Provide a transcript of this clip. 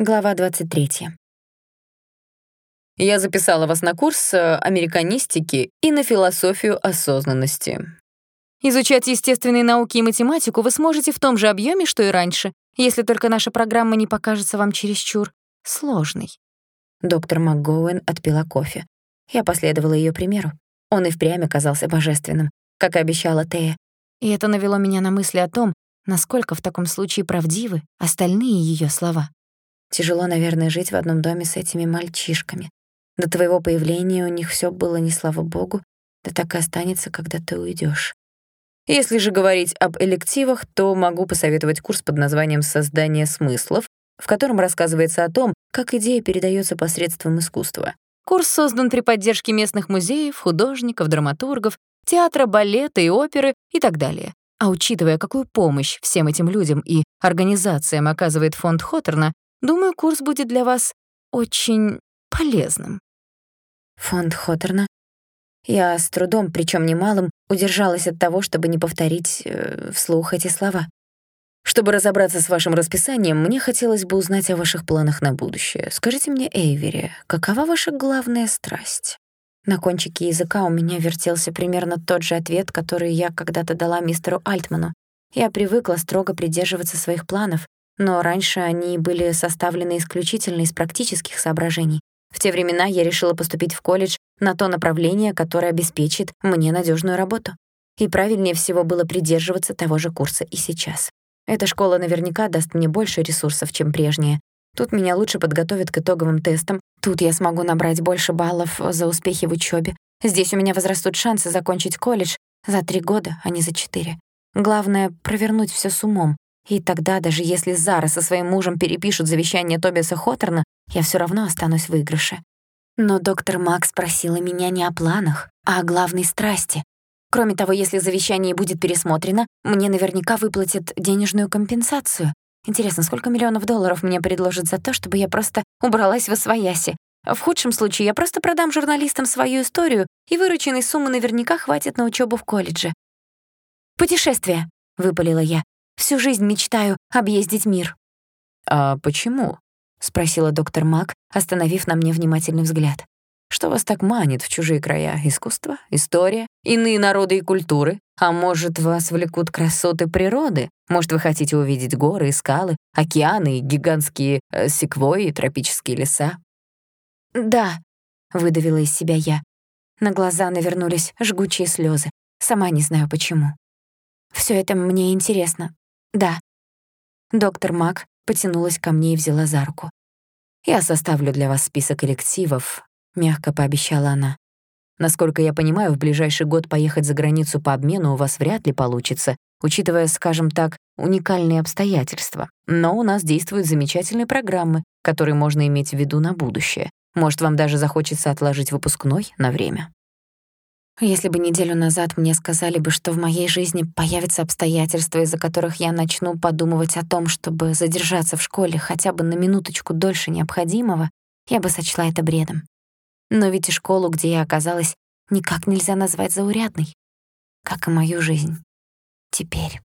Глава 23. Я записала вас на курс э, американистики и на философию осознанности. Изучать естественные науки и математику вы сможете в том же объеме, что и раньше, если только наша программа не покажется вам чересчур сложной. Доктор МакГоуэн отпила кофе. Я последовала ее примеру. Он и впрямь оказался божественным, как и обещала Тея. И это навело меня на мысли о том, насколько в таком случае правдивы остальные ее слова. Тяжело, наверное, жить в одном доме с этими мальчишками. До твоего появления у них всё было не слава богу, да так и останется, когда ты уйдёшь. Если же говорить об элективах, то могу посоветовать курс под названием «Создание смыслов», в котором рассказывается о том, как идея передаётся посредством искусства. Курс создан при поддержке местных музеев, художников, драматургов, театра, балета и оперы и так далее. А учитывая, какую помощь всем этим людям и организациям оказывает фонд Хоттерна, Думаю, курс будет для вас очень полезным. Фонд Хоттерна. Я с трудом, причем немалым, удержалась от того, чтобы не повторить э, вслух эти слова. Чтобы разобраться с вашим расписанием, мне хотелось бы узнать о ваших планах на будущее. Скажите мне, Эйвери, какова ваша главная страсть? На кончике языка у меня вертелся примерно тот же ответ, который я когда-то дала мистеру Альтману. Я привыкла строго придерживаться своих планов, но раньше они были составлены исключительно из практических соображений. В те времена я решила поступить в колледж на то направление, которое обеспечит мне надежную работу. И правильнее всего было придерживаться того же курса и сейчас. Эта школа наверняка даст мне больше ресурсов, чем прежняя. Тут меня лучше подготовят к итоговым тестам, тут я смогу набрать больше баллов за успехи в учебе. Здесь у меня возрастут шансы закончить колледж за три года, а не за четыре. Главное — провернуть все с умом, и тогда, даже если Зара со своим мужем перепишут завещание Тобиаса Хоттерна, я всё равно останусь в выигрыше. Но доктор Макс просила меня не о планах, а о главной страсти. Кроме того, если завещание будет пересмотрено, мне наверняка выплатят денежную компенсацию. Интересно, сколько миллионов долларов мне предложат за то, чтобы я просто убралась в освояси? В худшем случае я просто продам журналистам свою историю, и вырученной суммы наверняка хватит на учебу в колледже. «Путешествие», — выпалила я. Всю жизнь мечтаю объездить мир». «А почему?» — спросила доктор Мак, остановив на мне внимательный взгляд. «Что вас так манит в чужие края? Искусство? История? Иные народы и культуры? А может, вас влекут красоты природы? Может, вы хотите увидеть горы и скалы, океаны и гигантские э, секвои и тропические леса?» «Да», — выдавила из себя я. На глаза навернулись жгучие слезы. Сама не знаю почему. Все это мне интересно, «Да». Доктор Мак потянулась ко мне и взяла за руку. «Я составлю для вас список элективов», — мягко пообещала она. «Насколько я понимаю, в ближайший год поехать за границу по обмену у вас вряд ли получится, учитывая, скажем так, уникальные обстоятельства. Но у нас действуют замечательные программы, которые можно иметь в виду на будущее. Может, вам даже захочется отложить выпускной на время». Если бы неделю назад мне сказали бы, что в моей жизни появятся обстоятельства, из-за которых я начну подумывать о том, чтобы задержаться в школе хотя бы на минуточку дольше необходимого, я бы сочла это бредом. Но ведь и школу, где я оказалась, никак нельзя назвать заурядной, как и мою жизнь. Теперь.